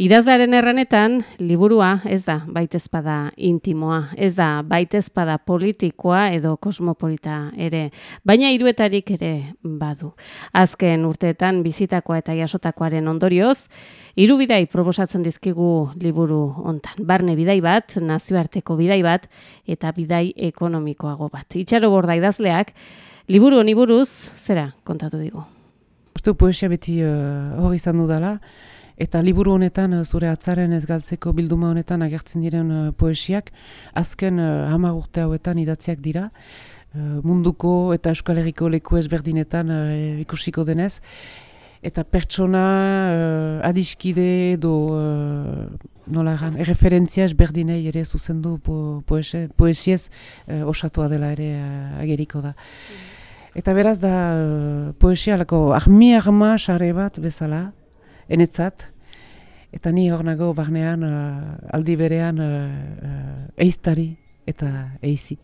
Idazlaren erranetan, liburua ez da baitezpada intimoa, ez da baitezpada politikoa edo kosmopolita ere, baina hiruetarik ere badu. Azken urteetan bizitakoa eta jasotakoaren ondorioz, hiru bidai proposatzen dizkigu liburu hontan. Barne bidai bat, nazioarteko bidai bat eta bidai ekonomikoago bat. Itxaro borda idazleak, liburu honi buruz, zera kontatu digu. Uste poesia beti uh, hori izan dudala, Eta liburu honetan, eh, zure atzaren ez galtzeko bilduma honetan agertzen diren uh, poesiak, azken uh, hamar urte hauetan idatziak dira, munduko eta Euskal Herriko leku ezberdinetan ikusiko denez, eta pertsona uh, adiskide edo uh, nola egan, erreferentzia ezberdinei ere zuzendu po, poesie, poesiez uh, osatua dela ere uh, ageriko da. Eta beraz da uh, poesia lako ahmi ahma sare bat bezala, enetzat, eta ni hor nago barnean uh, aldi berean uh, uh, eiztari eta eizi.